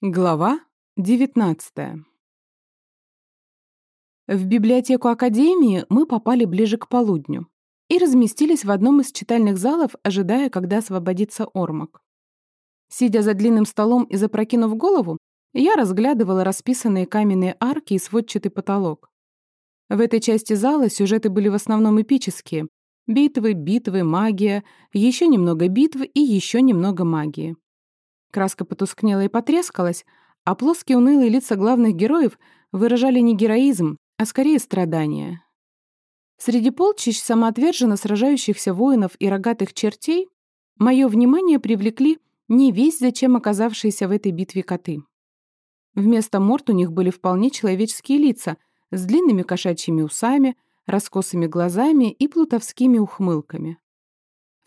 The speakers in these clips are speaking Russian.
Глава 19 В библиотеку Академии мы попали ближе к полудню и разместились в одном из читальных залов, ожидая, когда освободится Ормак. Сидя за длинным столом и запрокинув голову, я разглядывала расписанные каменные арки и сводчатый потолок. В этой части зала сюжеты были в основном эпические. Битвы, битвы, магия, еще немного битв и еще немного магии. Краска потускнела и потрескалась, а плоские унылые лица главных героев выражали не героизм, а скорее страдания. Среди полчищ самоотверженно сражающихся воинов и рогатых чертей мое внимание привлекли не весь зачем оказавшиеся в этой битве коты. Вместо морд у них были вполне человеческие лица с длинными кошачьими усами, раскосыми глазами и плутовскими ухмылками.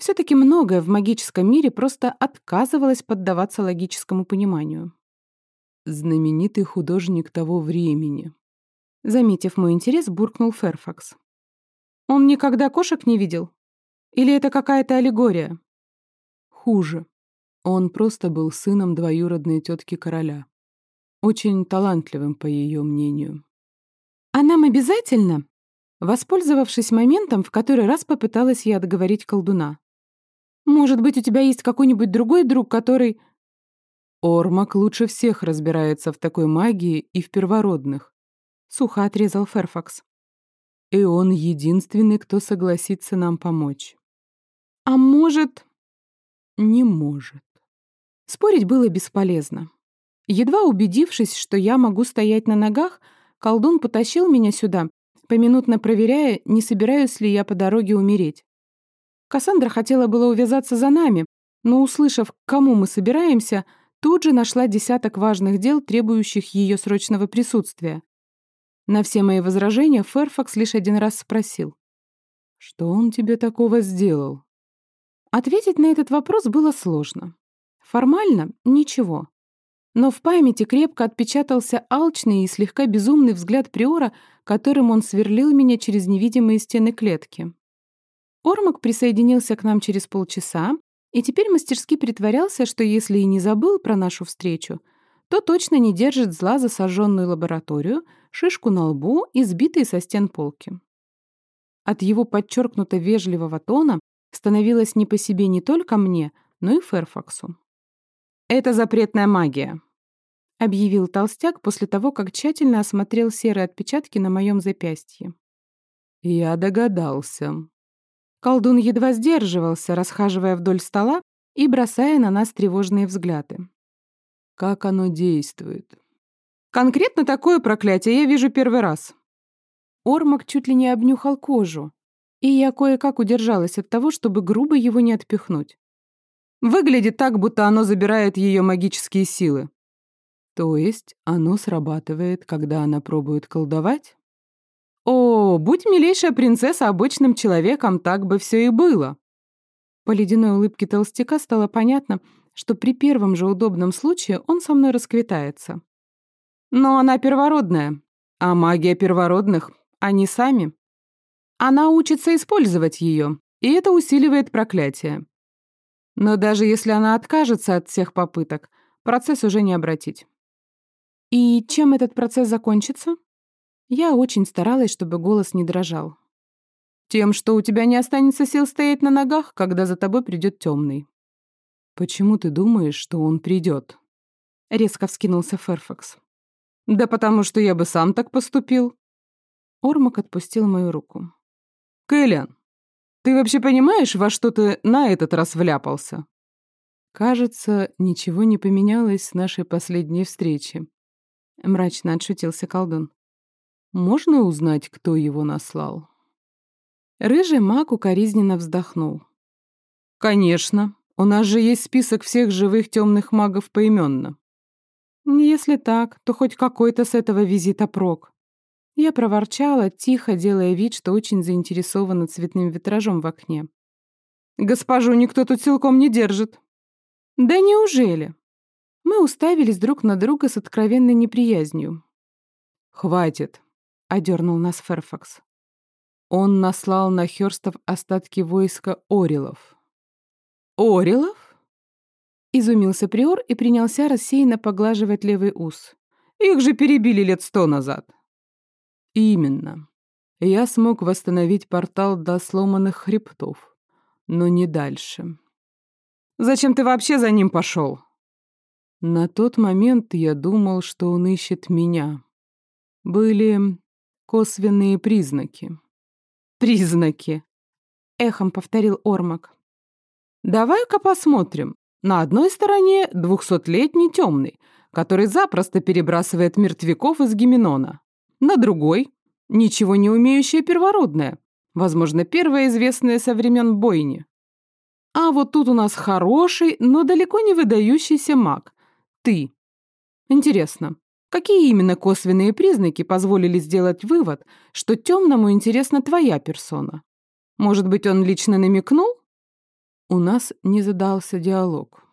Все-таки многое в магическом мире просто отказывалось поддаваться логическому пониманию. Знаменитый художник того времени. Заметив мой интерес, буркнул Ферфакс. Он никогда кошек не видел? Или это какая-то аллегория? Хуже. Он просто был сыном двоюродной тетки короля. Очень талантливым, по ее мнению. «А нам обязательно?» Воспользовавшись моментом, в который раз попыталась я отговорить колдуна. Может быть, у тебя есть какой-нибудь другой друг, который...» «Ормак лучше всех разбирается в такой магии и в первородных», — сухо отрезал Ферфакс. «И он единственный, кто согласится нам помочь». «А может...» «Не может». Спорить было бесполезно. Едва убедившись, что я могу стоять на ногах, колдун потащил меня сюда, поминутно проверяя, не собираюсь ли я по дороге умереть. Кассандра хотела было увязаться за нами, но, услышав, к кому мы собираемся, тут же нашла десяток важных дел, требующих ее срочного присутствия. На все мои возражения Ферфакс лишь один раз спросил. «Что он тебе такого сделал?» Ответить на этот вопрос было сложно. Формально — ничего. Но в памяти крепко отпечатался алчный и слегка безумный взгляд Приора, которым он сверлил меня через невидимые стены клетки. Ормак присоединился к нам через полчаса и теперь мастерски притворялся, что если и не забыл про нашу встречу, то точно не держит зла за сожженную лабораторию, шишку на лбу и сбитые со стен полки. От его подчеркнуто вежливого тона становилось не по себе не только мне, но и Ферфаксу. «Это запретная магия», — объявил толстяк после того, как тщательно осмотрел серые отпечатки на моем запястье. «Я догадался», Колдун едва сдерживался, расхаживая вдоль стола и бросая на нас тревожные взгляды. «Как оно действует?» «Конкретно такое проклятие я вижу первый раз». Ормак чуть ли не обнюхал кожу, и я кое-как удержалась от того, чтобы грубо его не отпихнуть. Выглядит так, будто оно забирает ее магические силы. То есть оно срабатывает, когда она пробует колдовать? «О, будь милейшая принцесса обычным человеком, так бы все и было». По ледяной улыбке толстяка стало понятно, что при первом же удобном случае он со мной расквитается. Но она первородная, а магия первородных — они сами. Она учится использовать ее, и это усиливает проклятие. Но даже если она откажется от всех попыток, процесс уже не обратить. И чем этот процесс закончится? Я очень старалась, чтобы голос не дрожал. «Тем, что у тебя не останется сил стоять на ногах, когда за тобой придет темный». «Почему ты думаешь, что он придет?» Резко вскинулся Ферфакс. «Да потому что я бы сам так поступил». Ормак отпустил мою руку. «Кэллиан, ты вообще понимаешь, во что ты на этот раз вляпался?» «Кажется, ничего не поменялось с нашей последней встречи», — мрачно отшутился колдун. Можно узнать, кто его наслал?» Рыжий маг укоризненно вздохнул. «Конечно. У нас же есть список всех живых темных магов поименно». «Если так, то хоть какой-то с этого визита прок». Я проворчала, тихо делая вид, что очень заинтересована цветным витражом в окне. «Госпожу никто тут силком не держит». «Да неужели?» Мы уставились друг на друга с откровенной неприязнью. «Хватит», одернул нас Ферфакс. Он наслал на Хёрстов остатки войска Орелов. Орелов? Изумился приор и принялся рассеянно поглаживать левый ус. Их же перебили лет сто назад. Именно. Я смог восстановить портал до сломанных хребтов, но не дальше. Зачем ты вообще за ним пошел? На тот момент я думал, что он ищет меня. Были косвенные признаки. Признаки, эхом повторил Ормак. Давай-ка посмотрим. На одной стороне двухсотлетний темный, который запросто перебрасывает мертвяков из Гименона. На другой — ничего не умеющая первородная, возможно, первая известная со времен бойни. А вот тут у нас хороший, но далеко не выдающийся маг. Ты. Интересно, какие именно косвенные признаки позволили сделать вывод, что темному интересна твоя персона? Может быть, он лично намекнул? У нас не задался диалог.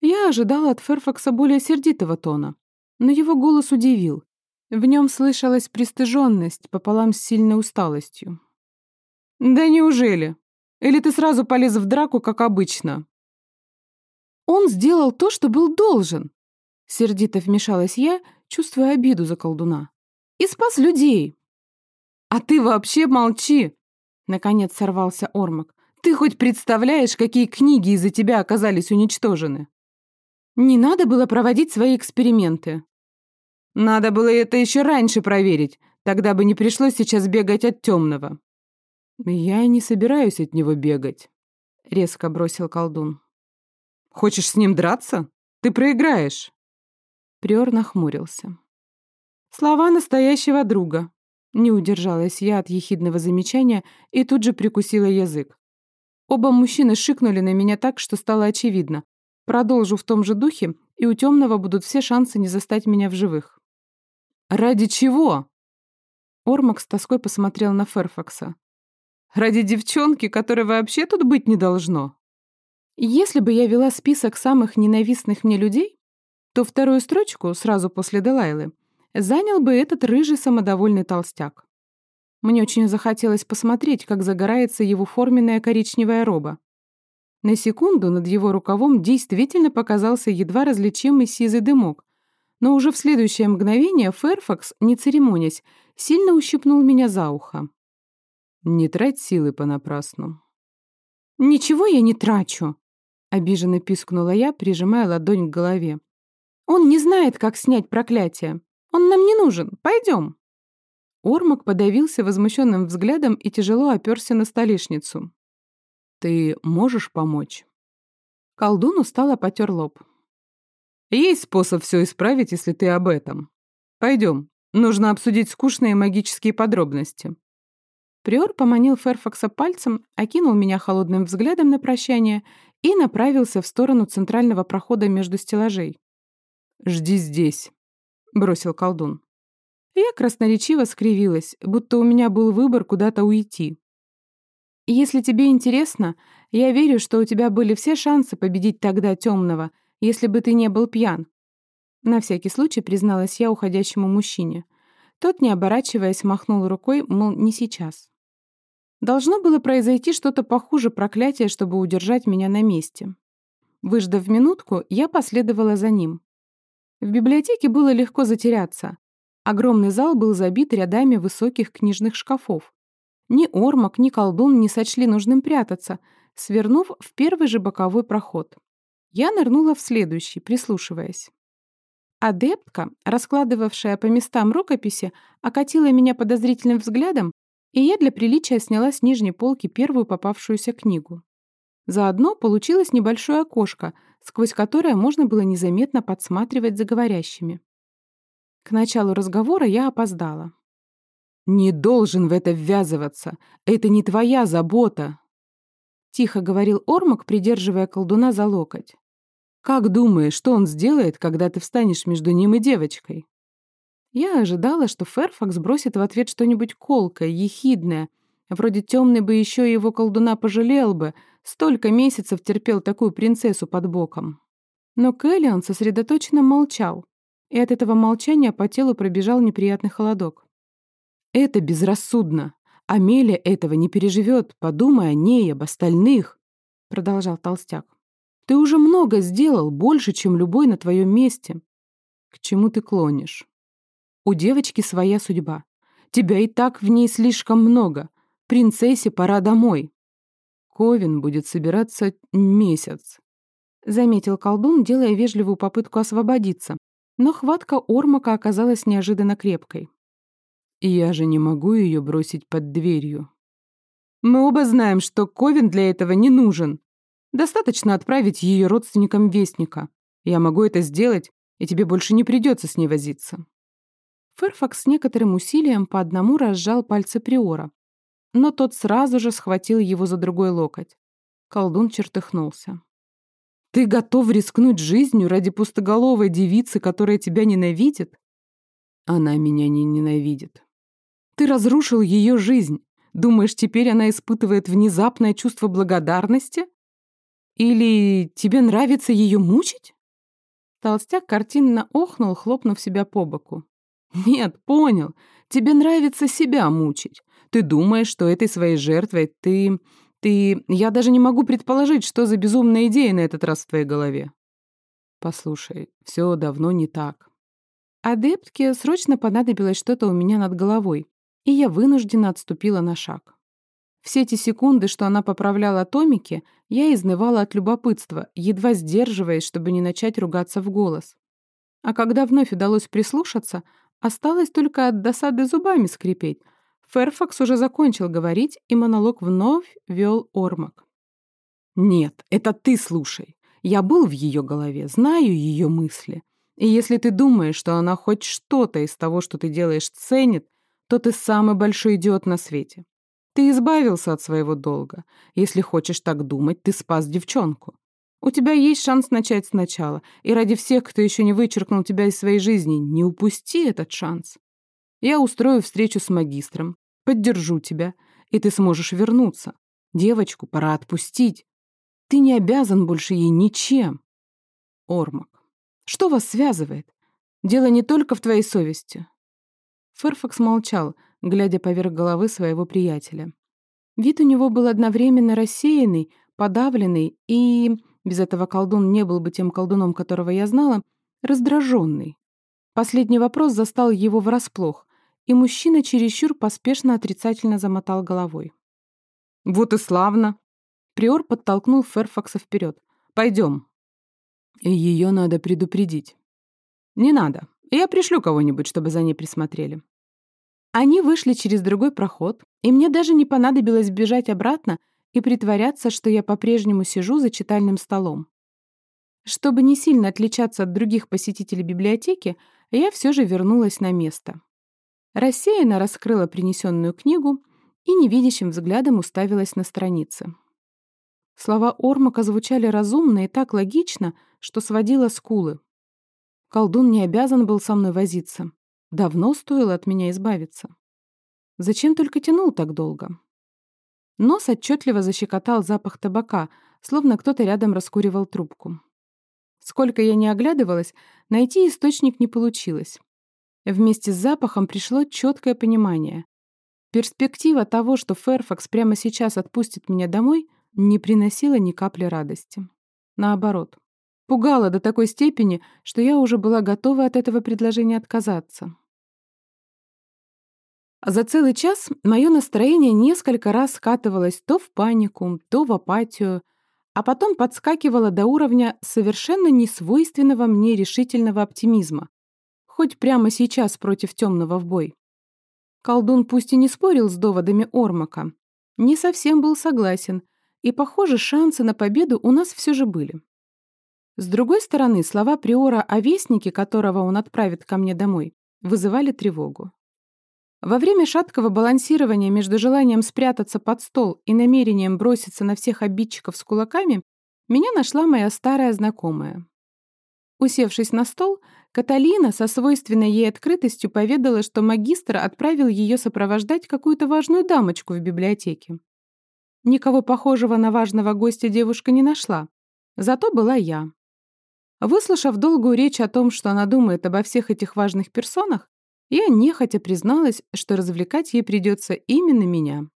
Я ожидала от Ферфакса более сердитого тона, но его голос удивил. В нем слышалась пристыженность пополам с сильной усталостью. «Да неужели? Или ты сразу полез в драку, как обычно?» «Он сделал то, что был должен», — сердито вмешалась я, чувствуя обиду за колдуна. «И спас людей». «А ты вообще молчи!» — наконец сорвался Ормак. Ты хоть представляешь, какие книги из-за тебя оказались уничтожены? Не надо было проводить свои эксперименты. Надо было это еще раньше проверить, тогда бы не пришлось сейчас бегать от темного. Я не собираюсь от него бегать, резко бросил колдун. Хочешь с ним драться? Ты проиграешь. Приор нахмурился. Слова настоящего друга. Не удержалась я от ехидного замечания и тут же прикусила язык. Оба мужчины шикнули на меня так, что стало очевидно. Продолжу в том же духе, и у темного будут все шансы не застать меня в живых. «Ради чего?» Ормак с тоской посмотрел на Ферфакса. «Ради девчонки, которой вообще тут быть не должно?» Если бы я вела список самых ненавистных мне людей, то вторую строчку, сразу после Делайлы, занял бы этот рыжий самодовольный толстяк. Мне очень захотелось посмотреть, как загорается его форменная коричневая роба. На секунду над его рукавом действительно показался едва различимый сизый дымок, но уже в следующее мгновение Фэрфакс, не церемонясь, сильно ущипнул меня за ухо. «Не трать силы понапрасну». «Ничего я не трачу», — обиженно пискнула я, прижимая ладонь к голове. «Он не знает, как снять проклятие. Он нам не нужен. Пойдем». Ормак подавился возмущенным взглядом и тяжело оперся на столешницу. «Ты можешь помочь?» Колдун устало потер лоб. «Есть способ все исправить, если ты об этом. Пойдем, нужно обсудить скучные магические подробности». Приор поманил Ферфакса пальцем, окинул меня холодным взглядом на прощание и направился в сторону центрального прохода между стеллажей. «Жди здесь», — бросил колдун. Я красноречиво скривилась, будто у меня был выбор куда-то уйти. «Если тебе интересно, я верю, что у тебя были все шансы победить тогда темного, если бы ты не был пьян». На всякий случай призналась я уходящему мужчине. Тот, не оборачиваясь, махнул рукой, мол, не сейчас. Должно было произойти что-то похуже проклятия, чтобы удержать меня на месте. Выждав минутку, я последовала за ним. В библиотеке было легко затеряться. Огромный зал был забит рядами высоких книжных шкафов. Ни Ормак, ни колдун не сочли нужным прятаться, свернув в первый же боковой проход. Я нырнула в следующий, прислушиваясь. Адептка, раскладывавшая по местам рукописи, окатила меня подозрительным взглядом, и я для приличия сняла с нижней полки первую попавшуюся книгу. Заодно получилось небольшое окошко, сквозь которое можно было незаметно подсматривать за говорящими. К началу разговора я опоздала. «Не должен в это ввязываться. Это не твоя забота», — тихо говорил Ормак, придерживая колдуна за локоть. «Как думаешь, что он сделает, когда ты встанешь между ним и девочкой?» Я ожидала, что Ферфакс бросит в ответ что-нибудь колкое, ехидное. Вроде темный бы еще его колдуна пожалел бы, столько месяцев терпел такую принцессу под боком. Но Кэллиан сосредоточенно молчал, и от этого молчания по телу пробежал неприятный холодок. «Это безрассудно. Амелия этого не переживет. Подумай о ней, об остальных», — продолжал толстяк. Ты уже много сделал, больше, чем любой на твоем месте. К чему ты клонишь? У девочки своя судьба. Тебя и так в ней слишком много. Принцессе пора домой. Ковин будет собираться месяц. Заметил колдун, делая вежливую попытку освободиться. Но хватка Ормака оказалась неожиданно крепкой. Я же не могу ее бросить под дверью. Мы оба знаем, что Ковин для этого не нужен. Достаточно отправить ее родственникам Вестника. Я могу это сделать, и тебе больше не придется с ней возиться». Ферфакс с некоторым усилием по одному разжал пальцы Приора, но тот сразу же схватил его за другой локоть. Колдун чертыхнулся. «Ты готов рискнуть жизнью ради пустоголовой девицы, которая тебя ненавидит?» «Она меня не ненавидит». «Ты разрушил ее жизнь. Думаешь, теперь она испытывает внезапное чувство благодарности? Или тебе нравится ее мучить?» Толстяк картинно охнул, хлопнув себя по боку. «Нет, понял. Тебе нравится себя мучить. Ты думаешь, что этой своей жертвой ты... ты... Я даже не могу предположить, что за безумная идея на этот раз в твоей голове». «Послушай, все давно не так». Адептке срочно понадобилось что-то у меня над головой, и я вынужденно отступила на шаг. Все эти секунды, что она поправляла томики, я изнывала от любопытства, едва сдерживаясь, чтобы не начать ругаться в голос. А когда вновь удалось прислушаться, осталось только от досады зубами скрипеть. Ферфакс уже закончил говорить, и монолог вновь вел Ормак. «Нет, это ты слушай. Я был в ее голове, знаю ее мысли. И если ты думаешь, что она хоть что-то из того, что ты делаешь, ценит, то ты самый большой идиот на свете. Ты избавился от своего долга. Если хочешь так думать, ты спас девчонку. У тебя есть шанс начать сначала, и ради всех, кто еще не вычеркнул тебя из своей жизни, не упусти этот шанс. Я устрою встречу с магистром, поддержу тебя, и ты сможешь вернуться. Девочку пора отпустить. Ты не обязан больше ей ничем. Ормак, что вас связывает? Дело не только в твоей совести. Ферфакс молчал, глядя поверх головы своего приятеля. Вид у него был одновременно рассеянный, подавленный и, без этого колдун не был бы тем колдуном, которого я знала, раздраженный. Последний вопрос застал его врасплох, и мужчина чересчур поспешно отрицательно замотал головой. «Вот и славно!» Приор подтолкнул Ферфакса вперед. «Пойдем». «Ее надо предупредить». «Не надо. Я пришлю кого-нибудь, чтобы за ней присмотрели». Они вышли через другой проход, и мне даже не понадобилось бежать обратно и притворяться, что я по-прежнему сижу за читальным столом. Чтобы не сильно отличаться от других посетителей библиотеки, я все же вернулась на место. Рассеянно раскрыла принесенную книгу и невидящим взглядом уставилась на страницы. Слова Ормака звучали разумно и так логично, что сводило скулы. Колдун не обязан был со мной возиться. Давно стоило от меня избавиться. Зачем только тянул так долго? Нос отчетливо защекотал запах табака, словно кто-то рядом раскуривал трубку. Сколько я не оглядывалась, найти источник не получилось. Вместе с запахом пришло четкое понимание. Перспектива того, что Ферфакс прямо сейчас отпустит меня домой, не приносила ни капли радости. Наоборот, пугала до такой степени, что я уже была готова от этого предложения отказаться. За целый час мое настроение несколько раз скатывалось то в панику, то в апатию, а потом подскакивало до уровня совершенно несвойственного мне решительного оптимизма, хоть прямо сейчас против темного в бой. Колдун пусть и не спорил с доводами Ормака, не совсем был согласен, и, похоже, шансы на победу у нас все же были. С другой стороны, слова Приора о вестнике, которого он отправит ко мне домой, вызывали тревогу. Во время шаткого балансирования между желанием спрятаться под стол и намерением броситься на всех обидчиков с кулаками, меня нашла моя старая знакомая. Усевшись на стол, Каталина со свойственной ей открытостью поведала, что магистр отправил ее сопровождать какую-то важную дамочку в библиотеке. Никого похожего на важного гостя девушка не нашла. Зато была я. Выслушав долгую речь о том, что она думает обо всех этих важных персонах, я нехотя призналась, что развлекать ей придется именно меня.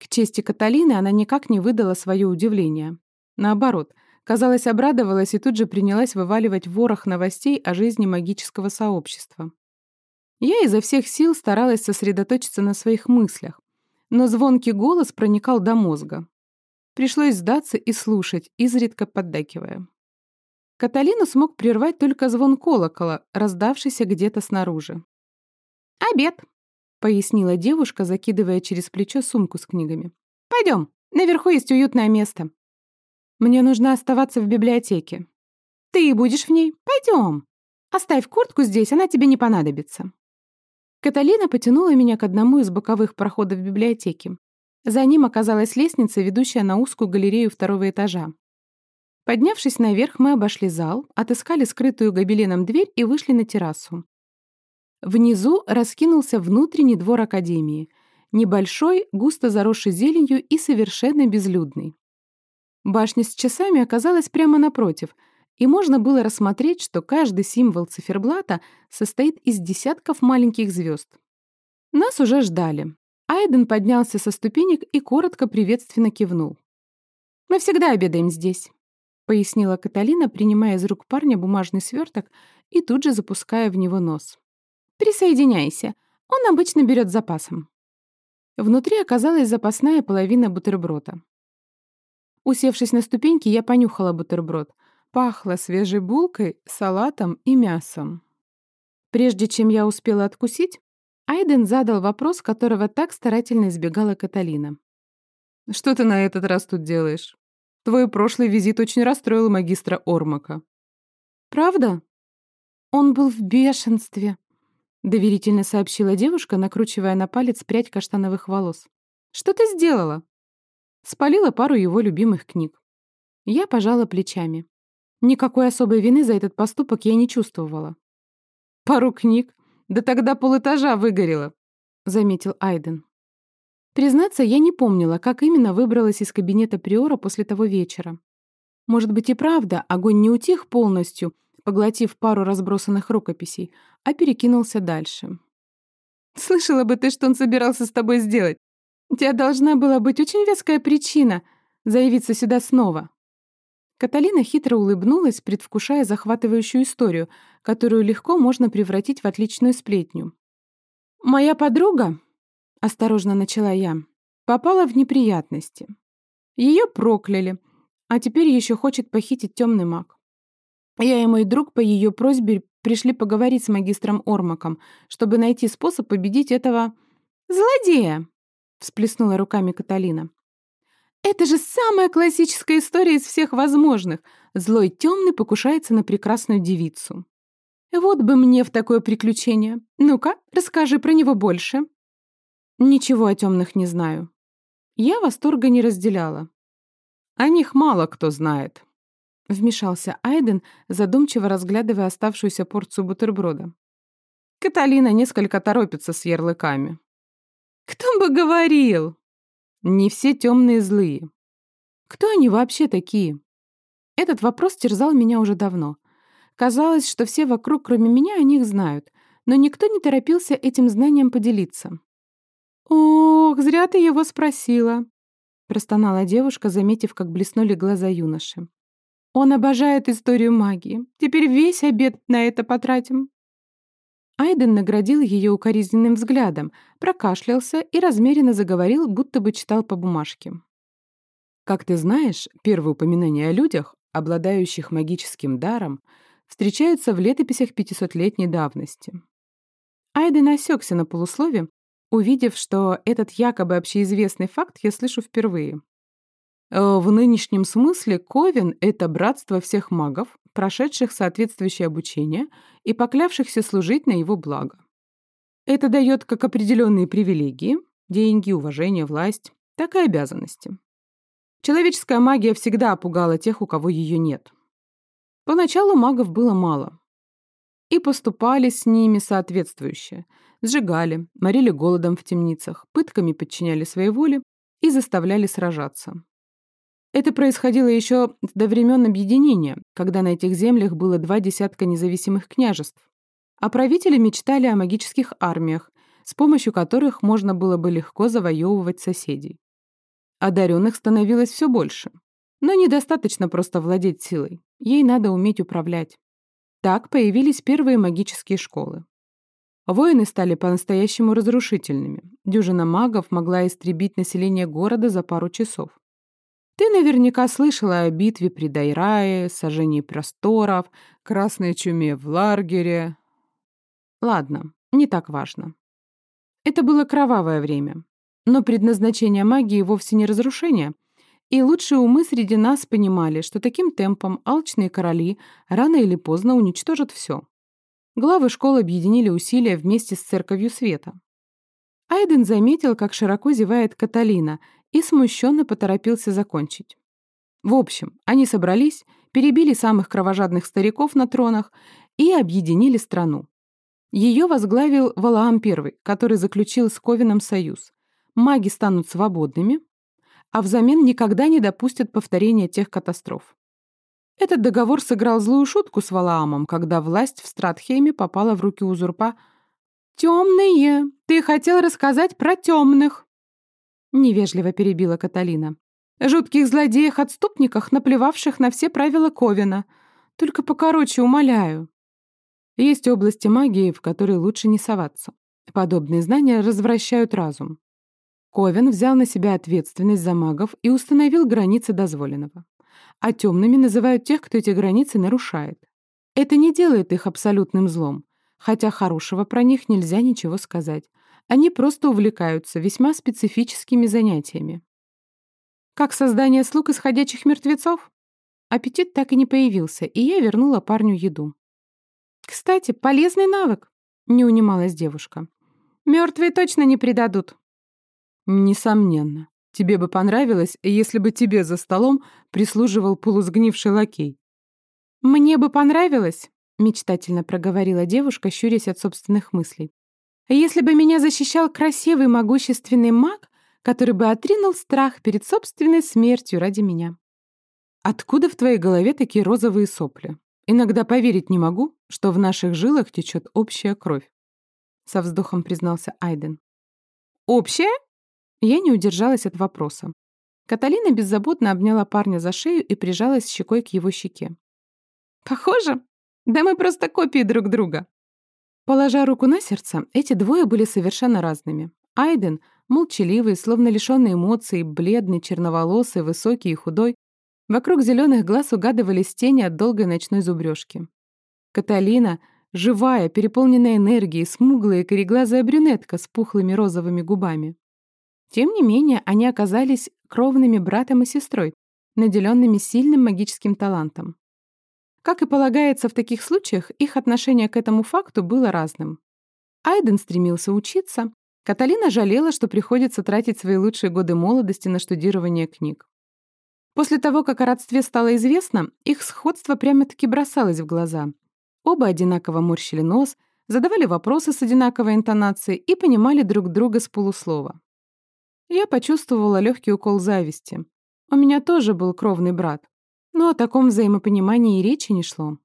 К чести Каталины она никак не выдала свое удивление. Наоборот, Казалось, обрадовалась и тут же принялась вываливать ворох новостей о жизни магического сообщества. Я изо всех сил старалась сосредоточиться на своих мыслях, но звонкий голос проникал до мозга. Пришлось сдаться и слушать, изредка поддакивая. Каталину смог прервать только звон колокола, раздавшийся где-то снаружи. «Обед», — пояснила девушка, закидывая через плечо сумку с книгами. «Пойдем, наверху есть уютное место. Мне нужно оставаться в библиотеке. Ты будешь в ней? Пойдем. Оставь куртку здесь, она тебе не понадобится». Каталина потянула меня к одному из боковых проходов библиотеки. За ним оказалась лестница, ведущая на узкую галерею второго этажа. Поднявшись наверх, мы обошли зал, отыскали скрытую гобеленом дверь и вышли на террасу. Внизу раскинулся внутренний двор Академии, небольшой, густо заросший зеленью и совершенно безлюдный. Башня с часами оказалась прямо напротив, и можно было рассмотреть, что каждый символ циферблата состоит из десятков маленьких звезд. Нас уже ждали. Айден поднялся со ступенек и коротко приветственно кивнул. «Мы всегда обедаем здесь», — пояснила Каталина, принимая из рук парня бумажный сверток и тут же запуская в него нос. «Присоединяйся. Он обычно берет запасом». Внутри оказалась запасная половина бутерброда. Усевшись на ступеньки, я понюхала бутерброд — Пахло свежей булкой, салатом и мясом. Прежде чем я успела откусить, Айден задал вопрос, которого так старательно избегала Каталина. «Что ты на этот раз тут делаешь? Твой прошлый визит очень расстроил магистра Ормака». «Правда?» «Он был в бешенстве», — доверительно сообщила девушка, накручивая на палец прядь каштановых волос. «Что ты сделала?» Спалила пару его любимых книг. Я пожала плечами. Никакой особой вины за этот поступок я не чувствовала. «Пару книг? Да тогда полэтажа выгорело», — заметил Айден. Признаться, я не помнила, как именно выбралась из кабинета Приора после того вечера. Может быть и правда, огонь не утих полностью, поглотив пару разбросанных рукописей, а перекинулся дальше. «Слышала бы ты, что он собирался с тобой сделать. У тебя должна была быть очень веская причина заявиться сюда снова». Каталина хитро улыбнулась, предвкушая захватывающую историю, которую легко можно превратить в отличную сплетню. «Моя подруга», — осторожно начала я, — попала в неприятности. Ее прокляли, а теперь еще хочет похитить темный маг. Я и мой друг по ее просьбе пришли поговорить с магистром Ормаком, чтобы найти способ победить этого... «Злодея!» — всплеснула руками Каталина. Это же самая классическая история из всех возможных. Злой темный покушается на прекрасную девицу. Вот бы мне в такое приключение. Ну-ка, расскажи про него больше. Ничего о темных не знаю. Я восторга не разделяла. О них мало кто знает. Вмешался Айден, задумчиво разглядывая оставшуюся порцию бутерброда. Каталина несколько торопится с ярлыками. «Кто бы говорил?» Не все темные злые. Кто они вообще такие? Этот вопрос терзал меня уже давно. Казалось, что все вокруг, кроме меня, о них знают, но никто не торопился этим знанием поделиться. «Ох, зря ты его спросила», — простонала девушка, заметив, как блеснули глаза юноши. «Он обожает историю магии. Теперь весь обед на это потратим». Айден наградил ее укоризненным взглядом, прокашлялся и размеренно заговорил, будто бы читал по бумажке. «Как ты знаешь, первые упоминания о людях, обладающих магическим даром, встречаются в летописях 500-летней давности». Айден осекся на полуслове, увидев, что этот якобы общеизвестный факт я слышу впервые. Э, в нынешнем смысле Ковен — это братство всех магов, прошедших соответствующее обучение и поклявшихся служить на его благо. Это дает как определенные привилегии, деньги, уважение, власть, так и обязанности. Человеческая магия всегда пугала тех, у кого ее нет. Поначалу магов было мало. И поступали с ними соответствующе. Сжигали, морили голодом в темницах, пытками подчиняли своей воле и заставляли сражаться. Это происходило еще до времен объединения, когда на этих землях было два десятка независимых княжеств. А правители мечтали о магических армиях, с помощью которых можно было бы легко завоевывать соседей. Одаренных становилось все больше. Но недостаточно просто владеть силой. Ей надо уметь управлять. Так появились первые магические школы. Воины стали по-настоящему разрушительными. Дюжина магов могла истребить население города за пару часов. Ты наверняка слышала о битве при Дайрае, сожжении просторов, красной чуме в Ларгере. Ладно, не так важно. Это было кровавое время. Но предназначение магии вовсе не разрушение. И лучшие умы среди нас понимали, что таким темпом алчные короли рано или поздно уничтожат все. Главы школ объединили усилия вместе с Церковью Света. Айден заметил, как широко зевает Каталина, и смущенно поторопился закончить. В общем, они собрались, перебили самых кровожадных стариков на тронах и объединили страну. Ее возглавил Валаам I, который заключил с Ковином союз. Маги станут свободными, а взамен никогда не допустят повторения тех катастроф. Этот договор сыграл злую шутку с Валаамом, когда власть в Стратхейме попала в руки узурпа. «Темные! Ты хотел рассказать про темных!» Невежливо перебила Каталина. «Жутких злодеях-отступниках, наплевавших на все правила Ковина. Только покороче, умоляю». Есть области магии, в которые лучше не соваться. Подобные знания развращают разум. Ковен взял на себя ответственность за магов и установил границы дозволенного а темными называют тех, кто эти границы нарушает. Это не делает их абсолютным злом, хотя хорошего про них нельзя ничего сказать. Они просто увлекаются весьма специфическими занятиями. Как создание слуг из ходячих мертвецов? Аппетит так и не появился, и я вернула парню еду. «Кстати, полезный навык», — не унималась девушка. «Мертвые точно не предадут». «Несомненно», Тебе бы понравилось, если бы тебе за столом прислуживал полусгнивший лакей». «Мне бы понравилось», — мечтательно проговорила девушка, щурясь от собственных мыслей. «Если бы меня защищал красивый могущественный маг, который бы отринул страх перед собственной смертью ради меня». «Откуда в твоей голове такие розовые сопли? Иногда поверить не могу, что в наших жилах течет общая кровь», — со вздохом признался Айден. «Общая?» Я не удержалась от вопроса. Каталина беззаботно обняла парня за шею и прижалась щекой к его щеке. «Похоже? Да мы просто копии друг друга!» Положа руку на сердце, эти двое были совершенно разными. Айден, молчаливый, словно лишённый эмоций, бледный, черноволосый, высокий и худой, вокруг зеленых глаз угадывались тени от долгой ночной зубрежки. Каталина, живая, переполненная энергией, смуглая кореглазая брюнетка с пухлыми розовыми губами. Тем не менее, они оказались кровными братом и сестрой, наделенными сильным магическим талантом. Как и полагается в таких случаях, их отношение к этому факту было разным. Айден стремился учиться, Каталина жалела, что приходится тратить свои лучшие годы молодости на штудирование книг. После того, как о родстве стало известно, их сходство прямо-таки бросалось в глаза. Оба одинаково морщили нос, задавали вопросы с одинаковой интонацией и понимали друг друга с полуслова. Я почувствовала легкий укол зависти. У меня тоже был кровный брат, но о таком взаимопонимании и речи не шло.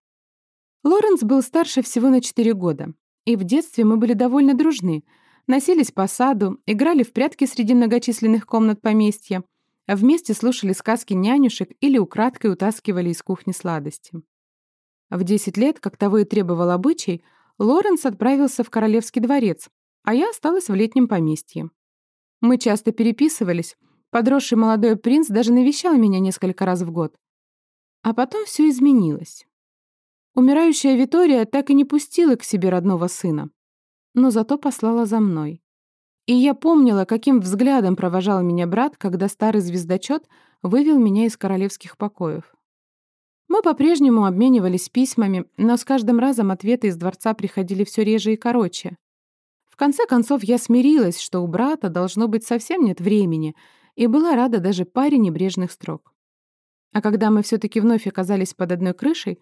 Лоренс был старше всего на 4 года, и в детстве мы были довольно дружны, носились по саду, играли в прятки среди многочисленных комнат поместья, а вместе слушали сказки нянюшек или украдкой утаскивали из кухни сладости. В 10 лет, как того и требовал обычай, Лоренс отправился в королевский дворец, а я осталась в летнем поместье. Мы часто переписывались. Подросший молодой принц даже навещал меня несколько раз в год. А потом все изменилось. Умирающая Витория так и не пустила к себе родного сына, но зато послала за мной. И я помнила, каким взглядом провожал меня брат, когда старый звездочет вывел меня из королевских покоев. Мы по-прежнему обменивались письмами, но с каждым разом ответы из дворца приходили все реже и короче конце концов, я смирилась, что у брата должно быть совсем нет времени, и была рада даже паре небрежных строк. А когда мы все-таки вновь оказались под одной крышей,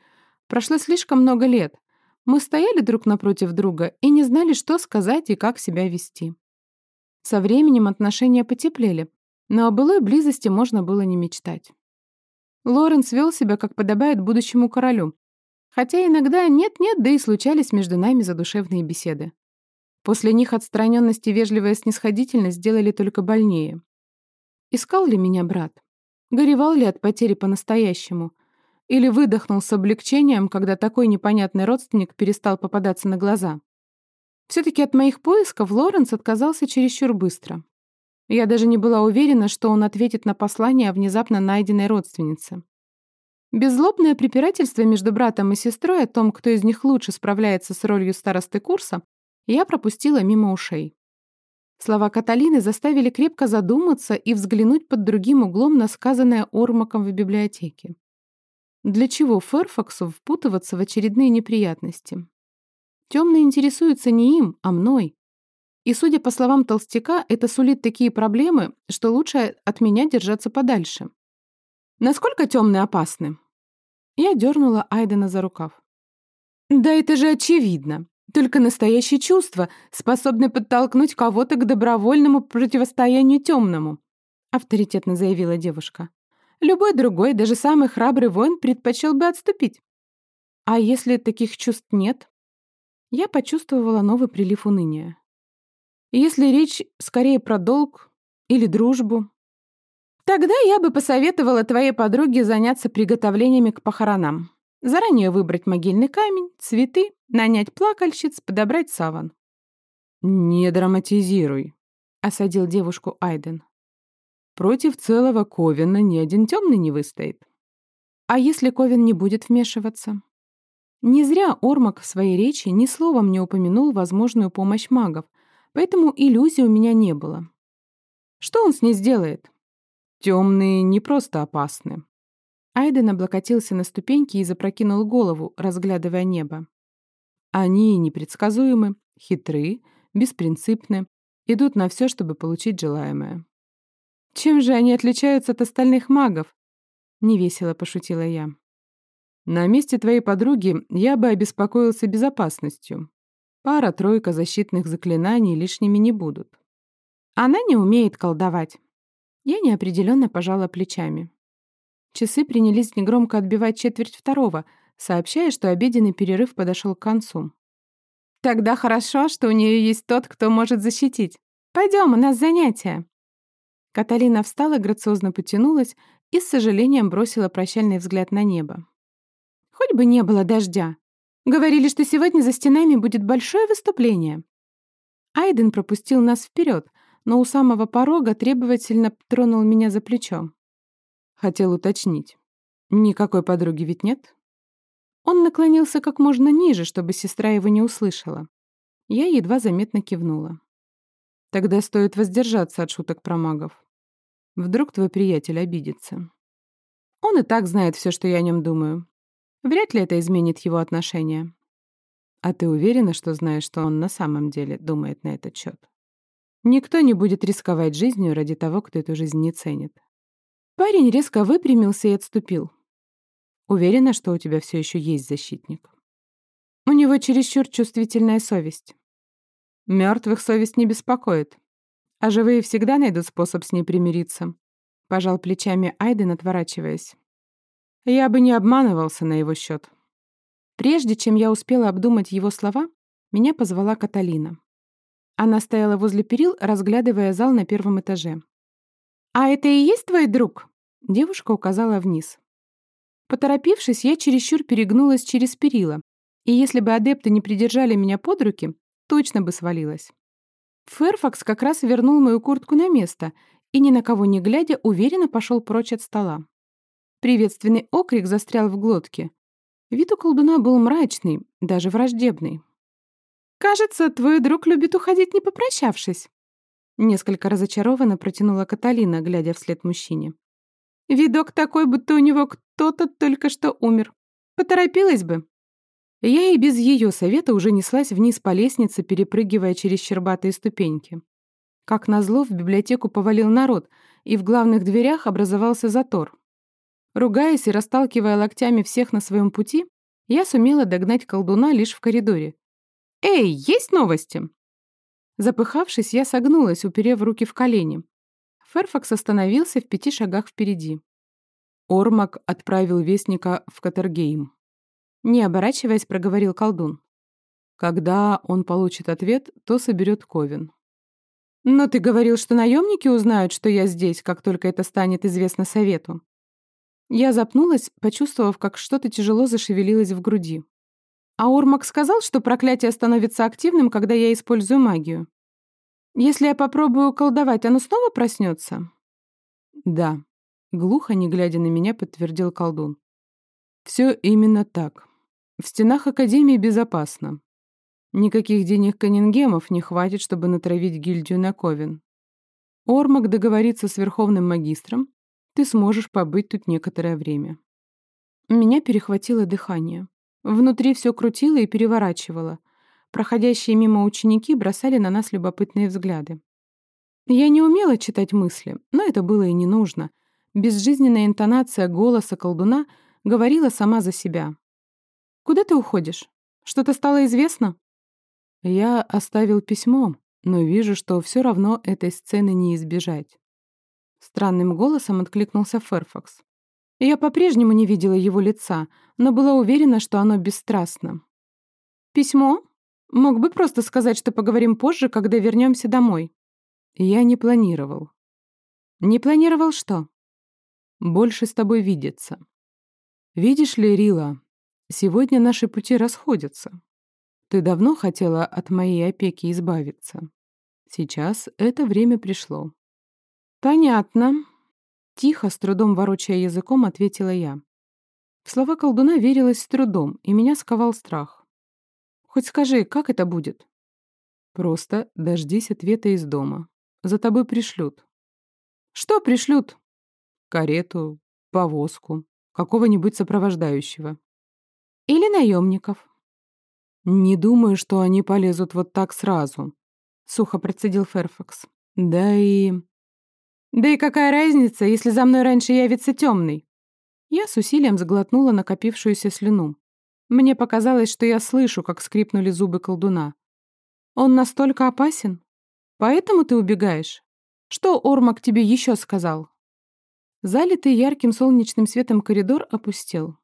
прошло слишком много лет. Мы стояли друг напротив друга и не знали, что сказать и как себя вести. Со временем отношения потеплели, но о былой близости можно было не мечтать. Лоренс вел себя, как подобает будущему королю, хотя иногда нет-нет, да и случались между нами задушевные беседы. После них отстраненность и вежливая снисходительность сделали только больнее. Искал ли меня брат? Горевал ли от потери по-настоящему? Или выдохнул с облегчением, когда такой непонятный родственник перестал попадаться на глаза? Все-таки от моих поисков Лоренс отказался чересчур быстро. Я даже не была уверена, что он ответит на послание о внезапно найденной родственнице. Беззлобное препирательство между братом и сестрой о том, кто из них лучше справляется с ролью старосты курса, я пропустила мимо ушей. Слова Каталины заставили крепко задуматься и взглянуть под другим углом на сказанное Ормаком в библиотеке. Для чего Ферфаксу впутываться в очередные неприятности? Темный интересуется не им, а мной. И, судя по словам толстяка, это сулит такие проблемы, что лучше от меня держаться подальше. Насколько темные опасны? Я дернула Айдена за рукав. Да это же очевидно. Только настоящее чувство способны подтолкнуть кого-то к добровольному противостоянию темному, авторитетно заявила девушка. Любой другой, даже самый храбрый воин предпочел бы отступить. А если таких чувств нет? Я почувствовала новый прилив уныния. Если речь скорее про долг или дружбу, тогда я бы посоветовала твоей подруге заняться приготовлениями к похоронам. Заранее выбрать могильный камень, цветы, нанять плакальщиц, подобрать саван. «Не драматизируй», — осадил девушку Айден. «Против целого Ковина ни один темный не выстоит». «А если Ковин не будет вмешиваться?» Не зря Ормак в своей речи ни словом не упомянул возможную помощь магов, поэтому иллюзий у меня не было. Что он с ней сделает? Темные не просто опасны, Айден облокотился на ступеньки и запрокинул голову, разглядывая небо. Они непредсказуемы, хитры, беспринципны, идут на все, чтобы получить желаемое. «Чем же они отличаются от остальных магов?» — невесело пошутила я. «На месте твоей подруги я бы обеспокоился безопасностью. Пара-тройка защитных заклинаний лишними не будут». «Она не умеет колдовать». Я неопределенно пожала плечами. Часы принялись негромко отбивать четверть второго, сообщая, что обеденный перерыв подошел к концу. «Тогда хорошо, что у нее есть тот, кто может защитить. Пойдем, у нас занятия». Каталина встала, грациозно потянулась и с сожалением бросила прощальный взгляд на небо. «Хоть бы не было дождя. Говорили, что сегодня за стенами будет большое выступление». Айден пропустил нас вперед, но у самого порога требовательно тронул меня за плечо. Хотел уточнить. Никакой подруги ведь нет? Он наклонился как можно ниже, чтобы сестра его не услышала. Я едва заметно кивнула. Тогда стоит воздержаться от шуток про магов. Вдруг твой приятель обидится. Он и так знает все, что я о нем думаю. Вряд ли это изменит его отношение. А ты уверена, что знаешь, что он на самом деле думает на этот счет? Никто не будет рисковать жизнью ради того, кто эту жизнь не ценит. Парень резко выпрямился и отступил. Уверена, что у тебя все еще есть защитник. У него чересчур чувствительная совесть. Мертвых совесть не беспокоит. А живые всегда найдут способ с ней примириться. Пожал плечами Айден, отворачиваясь. Я бы не обманывался на его счет. Прежде чем я успела обдумать его слова, меня позвала Каталина. Она стояла возле перил, разглядывая зал на первом этаже. «А это и есть твой друг?» Девушка указала вниз. Поторопившись, я чересчур перегнулась через перила, и если бы адепты не придержали меня под руки, точно бы свалилась. Ферфакс как раз вернул мою куртку на место и, ни на кого не глядя, уверенно пошел прочь от стола. Приветственный окрик застрял в глотке. Вид у колдуна был мрачный, даже враждебный. «Кажется, твой друг любит уходить, не попрощавшись», Несколько разочарованно протянула Каталина, глядя вслед мужчине. Видок такой, будто у него кто-то только что умер. Поторопилась бы. Я и без ее совета уже неслась вниз по лестнице, перепрыгивая через щербатые ступеньки. Как назло, в библиотеку повалил народ, и в главных дверях образовался затор. Ругаясь и расталкивая локтями всех на своем пути, я сумела догнать колдуна лишь в коридоре. «Эй, есть новости?» Запыхавшись, я согнулась, уперев руки в колени. Ферфакс остановился в пяти шагах впереди. Ормак отправил вестника в Катергейм. Не оборачиваясь, проговорил колдун. Когда он получит ответ, то соберет Ковен. Но ты говорил, что наемники узнают, что я здесь, как только это станет известно совету. Я запнулась, почувствовав, как что-то тяжело зашевелилось в груди. А Ормак сказал, что проклятие становится активным, когда я использую магию. Если я попробую колдовать, оно снова проснется? Да, глухо, не глядя на меня, подтвердил колдун. Все именно так. В стенах Академии безопасно. Никаких денег Каннингемов не хватит, чтобы натравить гильдию на Ковен. Ормак договорится с Верховным Магистром, ты сможешь побыть тут некоторое время. Меня перехватило дыхание. Внутри все крутило и переворачивало. Проходящие мимо ученики бросали на нас любопытные взгляды. Я не умела читать мысли, но это было и не нужно. Безжизненная интонация голоса колдуна говорила сама за себя. «Куда ты уходишь? Что-то стало известно?» Я оставил письмо, но вижу, что все равно этой сцены не избежать. Странным голосом откликнулся Ферфакс. Я по-прежнему не видела его лица, но была уверена, что оно бесстрастно. «Письмо? Мог бы просто сказать, что поговорим позже, когда вернемся домой». Я не планировал. «Не планировал что?» «Больше с тобой видеться. Видишь ли, Рила, сегодня наши пути расходятся. Ты давно хотела от моей опеки избавиться. Сейчас это время пришло. Понятно. Тихо, с трудом ворочая языком, ответила я. В слова колдуна верилась с трудом, и меня сковал страх. Хоть скажи, как это будет? Просто дождись ответа из дома. За тобой пришлют. Что пришлют? Карету, повозку, какого-нибудь сопровождающего. Или наемников. «Не думаю, что они полезут вот так сразу», — сухо процедил Ферфакс. «Да и...» «Да и какая разница, если за мной раньше явится темный?» Я с усилием заглотнула накопившуюся слюну. Мне показалось, что я слышу, как скрипнули зубы колдуна. «Он настолько опасен? Поэтому ты убегаешь? Что Ормак тебе еще сказал?» Залитый ярким солнечным светом коридор опустел.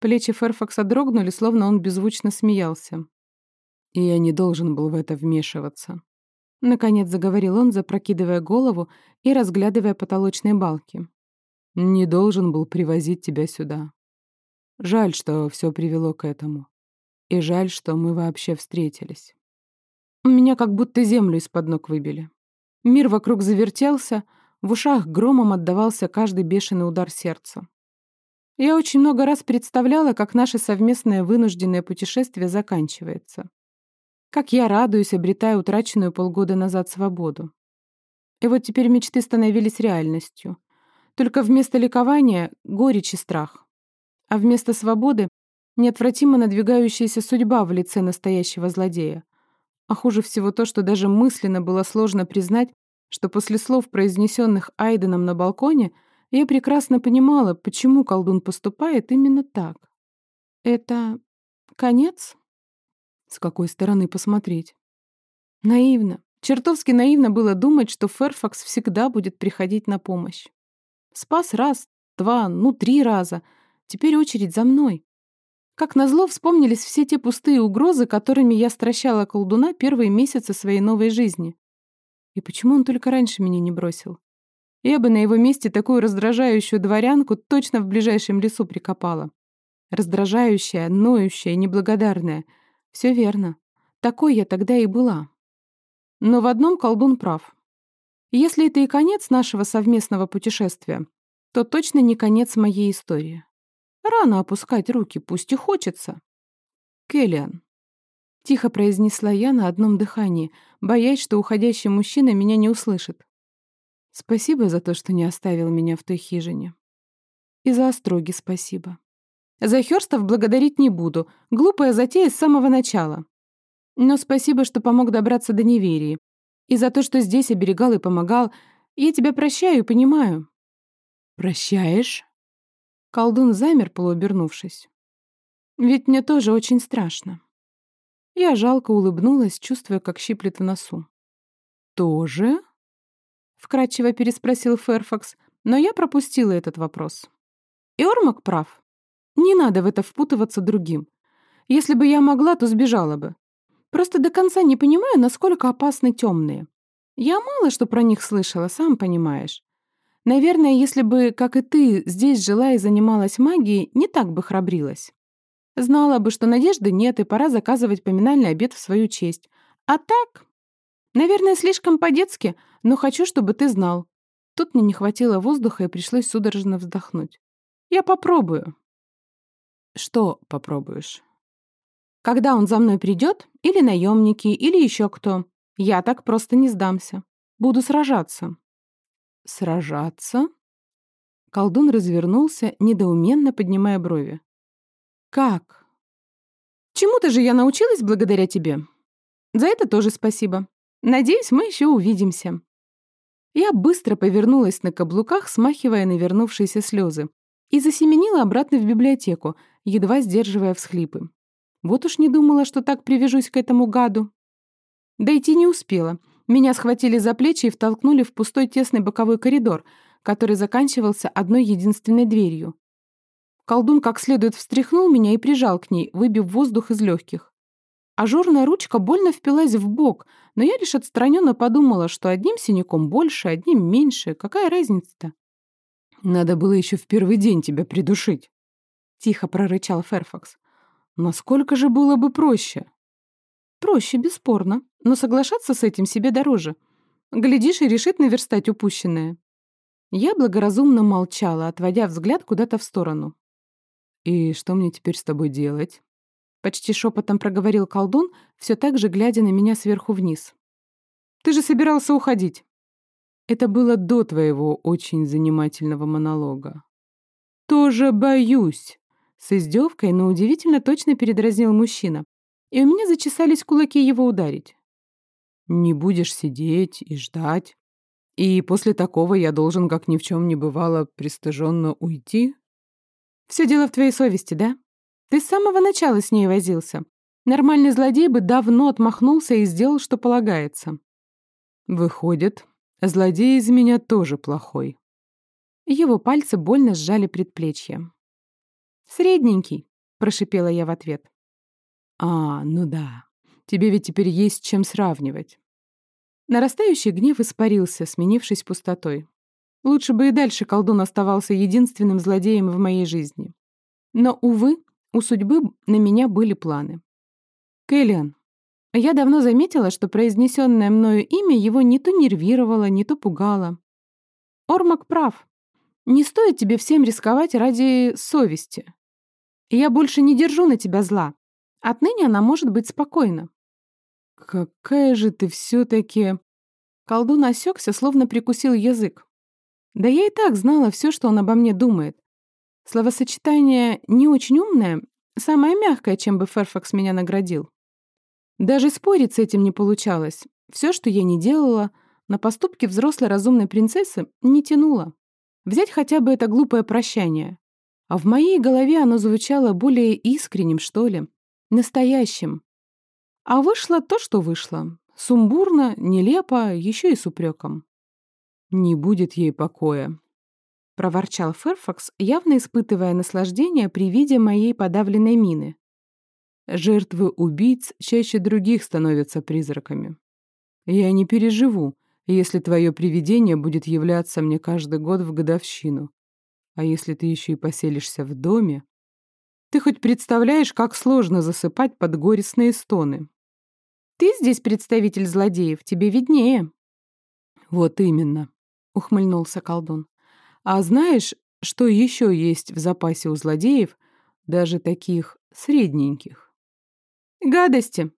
Плечи Ферфакса дрогнули, словно он беззвучно смеялся. И я не должен был в это вмешиваться. Наконец заговорил он, запрокидывая голову и разглядывая потолочные балки. Не должен был привозить тебя сюда. Жаль, что все привело к этому. И жаль, что мы вообще встретились. Меня как будто землю из-под ног выбили. Мир вокруг завертелся, в ушах громом отдавался каждый бешеный удар сердца. Я очень много раз представляла, как наше совместное вынужденное путешествие заканчивается. Как я радуюсь, обретая утраченную полгода назад свободу. И вот теперь мечты становились реальностью. Только вместо ликования — горечь и страх. А вместо свободы — неотвратимо надвигающаяся судьба в лице настоящего злодея. А хуже всего то, что даже мысленно было сложно признать, что после слов, произнесенных Айденом на балконе — я прекрасно понимала, почему колдун поступает именно так. Это конец? С какой стороны посмотреть? Наивно. Чертовски наивно было думать, что Ферфакс всегда будет приходить на помощь. Спас раз, два, ну три раза. Теперь очередь за мной. Как назло вспомнились все те пустые угрозы, которыми я стращала колдуна первые месяцы своей новой жизни. И почему он только раньше меня не бросил? Я бы на его месте такую раздражающую дворянку точно в ближайшем лесу прикопала. Раздражающая, ноющая, неблагодарная. Все верно. Такой я тогда и была. Но в одном колдун прав. Если это и конец нашего совместного путешествия, то точно не конец моей истории. Рано опускать руки, пусть и хочется. Келлиан. Тихо произнесла я на одном дыхании, боясь, что уходящий мужчина меня не услышит. Спасибо за то, что не оставил меня в той хижине. И за остроги спасибо. За Хёрстов благодарить не буду. Глупая затея с самого начала. Но спасибо, что помог добраться до неверии. И за то, что здесь оберегал и помогал. Я тебя прощаю и понимаю. Прощаешь? Колдун замер, полуобернувшись. Ведь мне тоже очень страшно. Я жалко улыбнулась, чувствуя, как щиплет в носу. «Тоже?» — вкратчиво переспросил Ферфакс, но я пропустила этот вопрос. И Ормак прав. Не надо в это впутываться другим. Если бы я могла, то сбежала бы. Просто до конца не понимаю, насколько опасны темные. Я мало что про них слышала, сам понимаешь. Наверное, если бы, как и ты, здесь жила и занималась магией, не так бы храбрилась. Знала бы, что надежды нет, и пора заказывать поминальный обед в свою честь. А так, наверное, слишком по-детски, но хочу, чтобы ты знал. Тут мне не хватило воздуха, и пришлось судорожно вздохнуть. Я попробую. Что попробуешь? Когда он за мной придет, или наемники, или еще кто, я так просто не сдамся. Буду сражаться. Сражаться? Колдун развернулся, недоуменно поднимая брови. Как? Чему-то же я научилась благодаря тебе. За это тоже спасибо. Надеюсь, мы еще увидимся. Я быстро повернулась на каблуках, смахивая навернувшиеся слезы, и засеменила обратно в библиотеку, едва сдерживая всхлипы. Вот уж не думала, что так привяжусь к этому гаду. Дойти не успела. Меня схватили за плечи и втолкнули в пустой тесный боковой коридор, который заканчивался одной единственной дверью. Колдун как следует встряхнул меня и прижал к ней, выбив воздух из легких. Ажурная ручка больно впилась в бок, но я лишь отстраненно подумала, что одним синяком больше, одним меньше. Какая разница-то? «Надо было еще в первый день тебя придушить», — тихо прорычал Ферфакс. «Насколько же было бы проще?» «Проще, бесспорно, но соглашаться с этим себе дороже. Глядишь и решит наверстать упущенное». Я благоразумно молчала, отводя взгляд куда-то в сторону. «И что мне теперь с тобой делать?» Почти шепотом проговорил колдун, все так же глядя на меня сверху вниз. «Ты же собирался уходить!» Это было до твоего очень занимательного монолога. «Тоже боюсь!» С издевкой, но удивительно точно передразнил мужчина. И у меня зачесались кулаки его ударить. «Не будешь сидеть и ждать. И после такого я должен, как ни в чем не бывало, пристыженно уйти?» Все дело в твоей совести, да? Ты с самого начала с ней возился. Нормальный злодей бы давно отмахнулся и сделал, что полагается. Выходит, злодей из меня тоже плохой. Его пальцы больно сжали предплечье. «Средненький», — прошипела я в ответ. «А, ну да. Тебе ведь теперь есть чем сравнивать». Нарастающий гнев испарился, сменившись пустотой. Лучше бы и дальше колдун оставался единственным злодеем в моей жизни. Но, увы, у судьбы на меня были планы. Кэллиан. Я давно заметила, что произнесенное мною имя его не то нервировало, не то пугало. Ормак прав. Не стоит тебе всем рисковать ради совести. Я больше не держу на тебя зла. Отныне она может быть спокойна. Какая же ты все-таки... Колдун осекся, словно прикусил язык. Да я и так знала все, что он обо мне думает. Словосочетание «не очень умное» самое мягкое, чем бы Ферфакс меня наградил. Даже спорить с этим не получалось. Все, что я не делала, на поступки взрослой разумной принцессы не тянуло. Взять хотя бы это глупое прощание. А в моей голове оно звучало более искренним, что ли, настоящим. А вышло то, что вышло. Сумбурно, нелепо, еще и с упреком. «Не будет ей покоя», — проворчал Ферфакс, явно испытывая наслаждение при виде моей подавленной мины. «Жертвы убийц чаще других становятся призраками. Я не переживу, если твое привидение будет являться мне каждый год в годовщину. А если ты еще и поселишься в доме, ты хоть представляешь, как сложно засыпать под горестные стоны?» «Ты здесь представитель злодеев, тебе виднее». «Вот именно ухмыльнулся колдун. А знаешь, что еще есть в запасе у злодеев, даже таких средненьких? Гадости.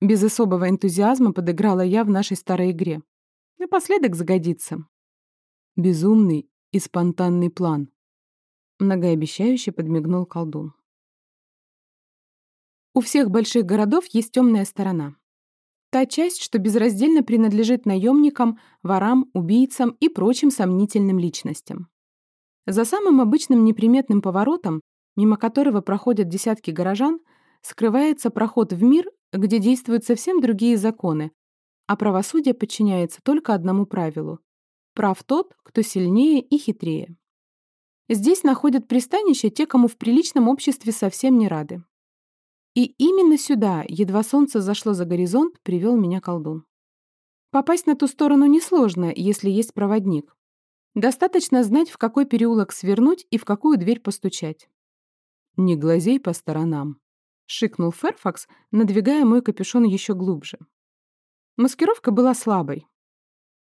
Без особого энтузиазма подыграла я в нашей старой игре. Напоследок загодится. Безумный и спонтанный план. Многообещающе подмигнул колдун. У всех больших городов есть темная сторона. Та часть, что безраздельно принадлежит наемникам, ворам, убийцам и прочим сомнительным личностям. За самым обычным неприметным поворотом, мимо которого проходят десятки горожан, скрывается проход в мир, где действуют совсем другие законы, а правосудие подчиняется только одному правилу – прав тот, кто сильнее и хитрее. Здесь находят пристанище те, кому в приличном обществе совсем не рады. И именно сюда, едва солнце зашло за горизонт, привел меня колдун. Попасть на ту сторону несложно, если есть проводник. Достаточно знать, в какой переулок свернуть и в какую дверь постучать. «Не глазей по сторонам», — шикнул Ферфакс, надвигая мой капюшон еще глубже. Маскировка была слабой.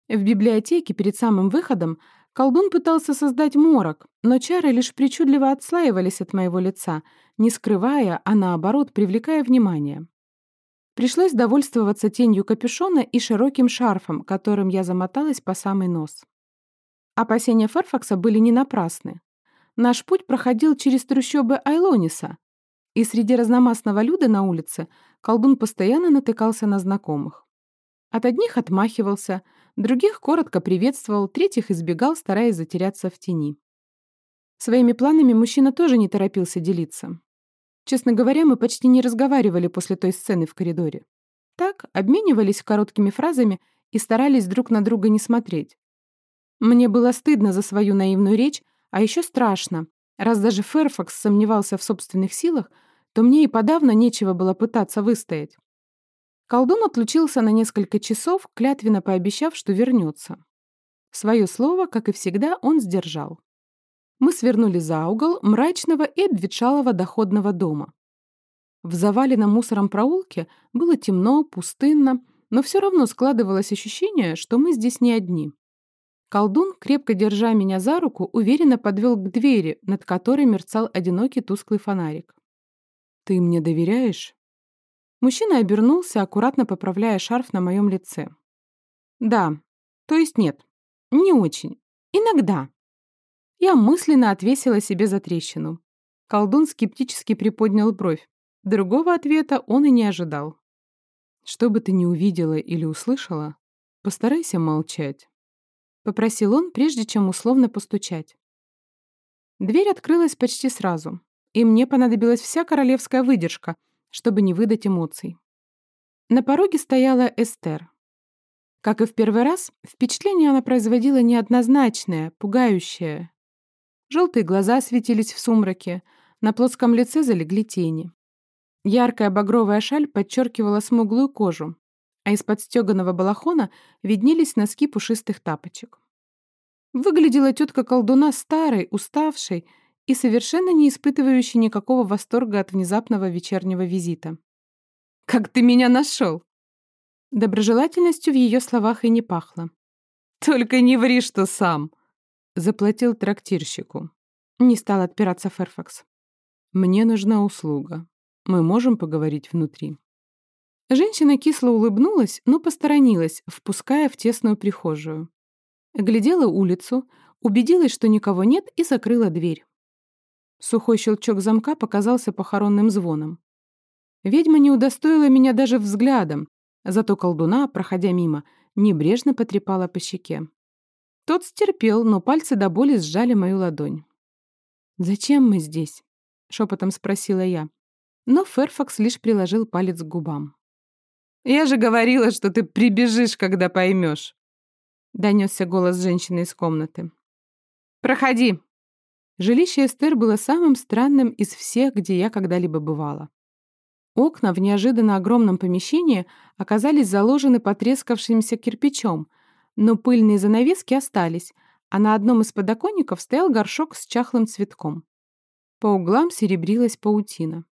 В библиотеке перед самым выходом колдун пытался создать морок, но чары лишь причудливо отслаивались от моего лица, не скрывая, а наоборот привлекая внимание. Пришлось довольствоваться тенью капюшона и широким шарфом, которым я замоталась по самый нос. Опасения Ферфакса были не напрасны. Наш путь проходил через трущобы Айлониса, и среди разномастного люда на улице колдун постоянно натыкался на знакомых. От одних отмахивался, других коротко приветствовал, третьих избегал, стараясь затеряться в тени. Своими планами мужчина тоже не торопился делиться. Честно говоря, мы почти не разговаривали после той сцены в коридоре. Так, обменивались короткими фразами и старались друг на друга не смотреть. Мне было стыдно за свою наивную речь, а еще страшно. Раз даже Ферфакс сомневался в собственных силах, то мне и подавно нечего было пытаться выстоять. Колдун отлучился на несколько часов, клятвенно пообещав, что вернется. Свое слово, как и всегда, он сдержал мы свернули за угол мрачного и обветшалого доходного дома. В заваленном мусором проулке было темно, пустынно, но все равно складывалось ощущение, что мы здесь не одни. Колдун, крепко держа меня за руку, уверенно подвел к двери, над которой мерцал одинокий тусклый фонарик. «Ты мне доверяешь?» Мужчина обернулся, аккуратно поправляя шарф на моем лице. «Да. То есть нет. Не очень. Иногда». Я мысленно отвесила себе за трещину. Колдун скептически приподнял бровь. Другого ответа он и не ожидал. «Что бы ты ни увидела или услышала, постарайся молчать», — попросил он, прежде чем условно постучать. Дверь открылась почти сразу, и мне понадобилась вся королевская выдержка, чтобы не выдать эмоций. На пороге стояла Эстер. Как и в первый раз, впечатление она производила неоднозначное, пугающее, Желтые глаза светились в сумраке, на плоском лице залегли тени. Яркая багровая шаль подчеркивала смуглую кожу, а из-под стеганого балахона виднелись носки пушистых тапочек. Выглядела тетка колдуна старой, уставшей и совершенно не испытывающей никакого восторга от внезапного вечернего визита. «Как ты меня нашел?» Доброжелательностью в ее словах и не пахло. «Только не ври, что сам!» Заплатил трактирщику. Не стал отпираться Ферфакс. Мне нужна услуга. Мы можем поговорить внутри. Женщина кисло улыбнулась, но посторонилась, впуская в тесную прихожую. Глядела улицу, убедилась, что никого нет, и закрыла дверь. Сухой щелчок замка показался похоронным звоном. Ведьма не удостоила меня даже взглядом, зато колдуна, проходя мимо, небрежно потрепала по щеке. Тот стерпел, но пальцы до боли сжали мою ладонь. «Зачем мы здесь?» — шепотом спросила я. Но Ферфакс лишь приложил палец к губам. «Я же говорила, что ты прибежишь, когда поймешь!» — донесся голос женщины из комнаты. «Проходи!» Жилище Эстер было самым странным из всех, где я когда-либо бывала. Окна в неожиданно огромном помещении оказались заложены потрескавшимся кирпичом, но пыльные занавески остались, а на одном из подоконников стоял горшок с чахлым цветком. По углам серебрилась паутина.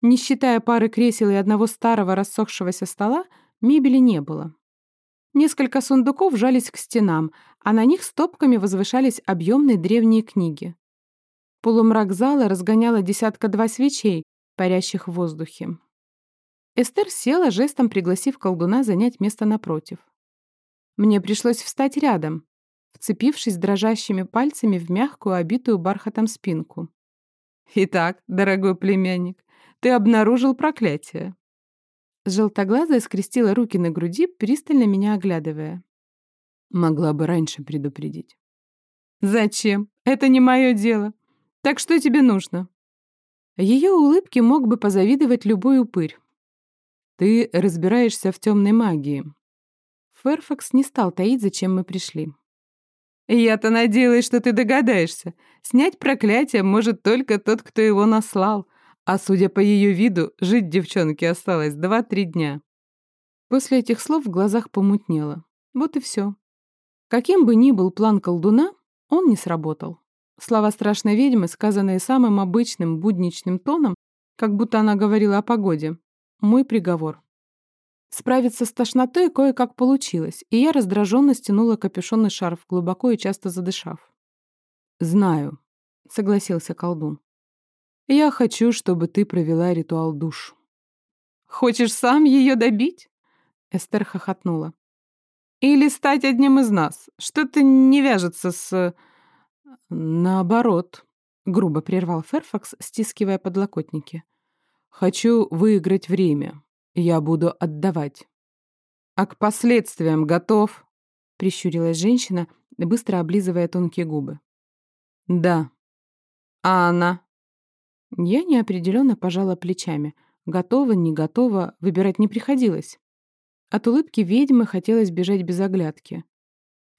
Не считая пары кресел и одного старого рассохшегося стола, мебели не было. Несколько сундуков жались к стенам, а на них стопками возвышались объемные древние книги. Полумрак зала разгоняла десятка-два свечей, парящих в воздухе. Эстер села, жестом пригласив колдуна занять место напротив. Мне пришлось встать рядом, вцепившись дрожащими пальцами в мягкую, обитую бархатом спинку. «Итак, дорогой племянник, ты обнаружил проклятие». Желтоглазая скрестила руки на груди, пристально меня оглядывая. Могла бы раньше предупредить. «Зачем? Это не мое дело. Так что тебе нужно?» Ее улыбке мог бы позавидовать любой упырь. «Ты разбираешься в темной магии», Ферфакс не стал таить, зачем мы пришли. «Я-то надеялась, что ты догадаешься. Снять проклятие может только тот, кто его наслал. А судя по ее виду, жить девчонке осталось два-три дня». После этих слов в глазах помутнело. Вот и все. Каким бы ни был план колдуна, он не сработал. Слова страшной ведьмы, сказанные самым обычным будничным тоном, как будто она говорила о погоде. Мой приговор. Справиться с тошнотой кое-как получилось, и я раздраженно стянула капюшонный шарф, глубоко и часто задышав. «Знаю», — согласился колдун. «Я хочу, чтобы ты провела ритуал душ». «Хочешь сам ее добить?» Эстер хохотнула. «Или стать одним из нас? Что-то не вяжется с...» «Наоборот», — грубо прервал Ферфакс, стискивая подлокотники. «Хочу выиграть время. Я буду отдавать». «А к последствиям готов?» — прищурилась женщина, быстро облизывая тонкие губы. «Да». «А она?» Я неопределенно пожала плечами. Готова, не готова, выбирать не приходилось. От улыбки ведьмы хотелось бежать без оглядки.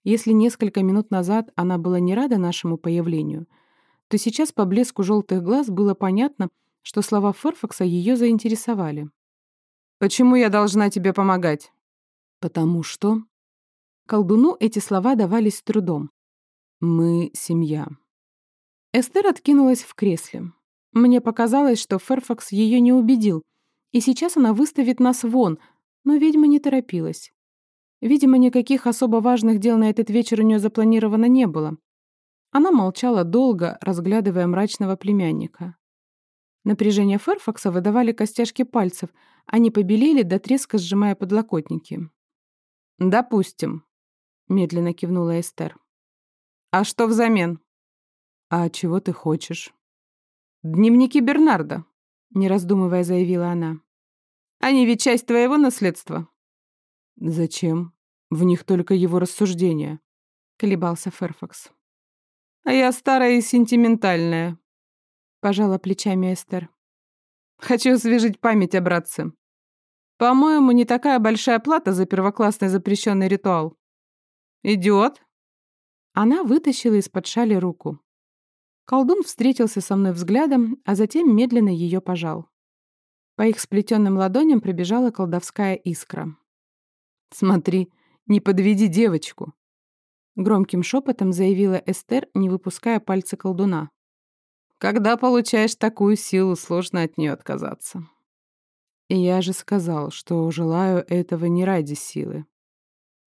Если несколько минут назад она была не рада нашему появлению, то сейчас по блеску желтых глаз было понятно, что слова Ферфакса ее заинтересовали. «Почему я должна тебе помогать?» «Потому что...» Колдуну эти слова давались с трудом. «Мы — семья». Эстер откинулась в кресле. Мне показалось, что Ферфакс ее не убедил, и сейчас она выставит нас вон, но ведьма не торопилась. Видимо, никаких особо важных дел на этот вечер у нее запланировано не было. Она молчала долго, разглядывая мрачного племянника. Напряжение Ферфакса выдавали костяшки пальцев, они побелели до треска, сжимая подлокотники. «Допустим», — медленно кивнула Эстер. «А что взамен?» «А чего ты хочешь?» «Дневники Бернарда», — не раздумывая заявила она. «Они ведь часть твоего наследства». «Зачем? В них только его рассуждения», — колебался Ферфакс. «А я старая и сентиментальная», — пожала плечами Эстер. «Хочу освежить память о братце. По-моему, не такая большая плата за первоклассный запрещенный ритуал. Идиот?» Она вытащила из-под шали руку. Колдун встретился со мной взглядом, а затем медленно ее пожал. По их сплетенным ладоням пробежала колдовская искра. «Смотри, не подведи девочку!» Громким шепотом заявила Эстер, не выпуская пальца колдуна. «Когда получаешь такую силу, сложно от нее отказаться». И я же сказал, что желаю этого не ради силы.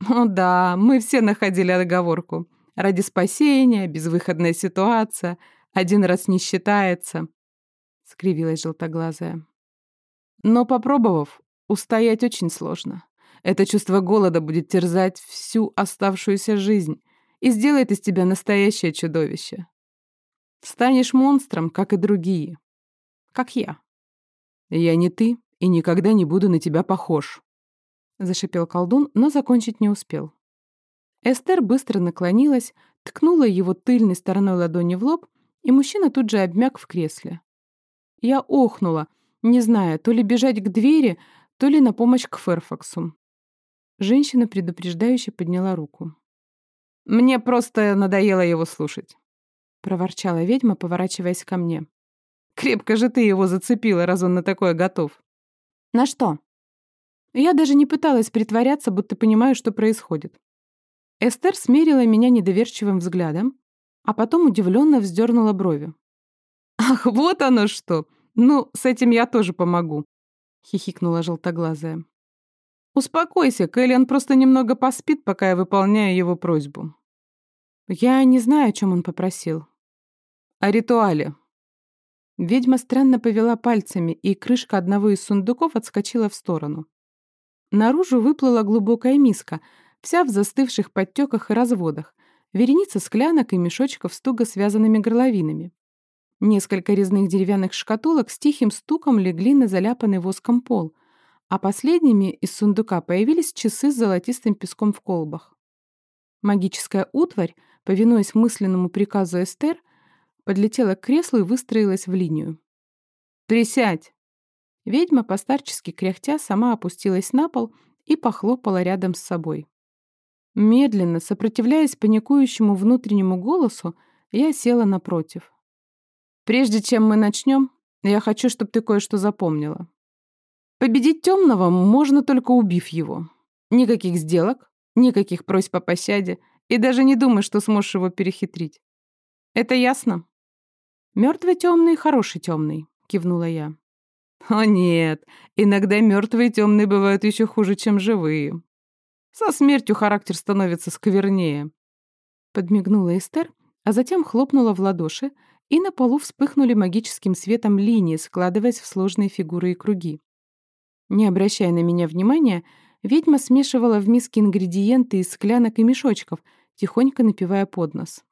«О да, мы все находили отговорку. Ради спасения, безвыходная ситуация, один раз не считается», — скривилась желтоглазая. «Но попробовав, устоять очень сложно. Это чувство голода будет терзать всю оставшуюся жизнь и сделает из тебя настоящее чудовище. Станешь монстром, как и другие. Как я». «Я не ты и никогда не буду на тебя похож», — зашипел колдун, но закончить не успел. Эстер быстро наклонилась, ткнула его тыльной стороной ладони в лоб, и мужчина тут же обмяк в кресле. Я охнула, не зная, то ли бежать к двери, то ли на помощь к Ферфаксу. Женщина предупреждающе подняла руку. «Мне просто надоело его слушать», — проворчала ведьма, поворачиваясь ко мне. «Крепко же ты его зацепила, раз он на такое готов». «На что?» Я даже не пыталась притворяться, будто понимаю, что происходит. Эстер смерила меня недоверчивым взглядом, а потом удивленно вздернула брови. «Ах, вот оно что! Ну, с этим я тоже помогу», — хихикнула желтоглазая. «Успокойся, Кэллиан просто немного поспит, пока я выполняю его просьбу». Я не знаю, о чем он попросил. О ритуале. Ведьма странно повела пальцами, и крышка одного из сундуков отскочила в сторону. Наружу выплыла глубокая миска — вся в застывших подтеках и разводах, вереница склянок и мешочков с туго связанными горловинами. Несколько резных деревянных шкатулок с тихим стуком легли на заляпанный воском пол, а последними из сундука появились часы с золотистым песком в колбах. Магическая утварь, повинуясь мысленному приказу Эстер, подлетела к креслу и выстроилась в линию. «Присядь!» Ведьма, постарчески кряхтя, сама опустилась на пол и похлопала рядом с собой. Медленно, сопротивляясь паникующему внутреннему голосу, я села напротив. «Прежде чем мы начнем, я хочу, чтобы ты кое-что запомнила». Победить темного можно только убив его. Никаких сделок, никаких просьб о пощаде, и даже не думай, что сможешь его перехитрить. Это ясно? Мертвый темный, хороший темный, кивнула я. О нет, иногда мертвые темные бывают еще хуже, чем живые. Со смертью характер становится сквернее. Подмигнула Эстер, а затем хлопнула в ладоши, и на полу вспыхнули магическим светом линии, складываясь в сложные фигуры и круги. Не обращая на меня внимания, ведьма смешивала в миске ингредиенты из склянок и мешочков, тихонько напивая под нос.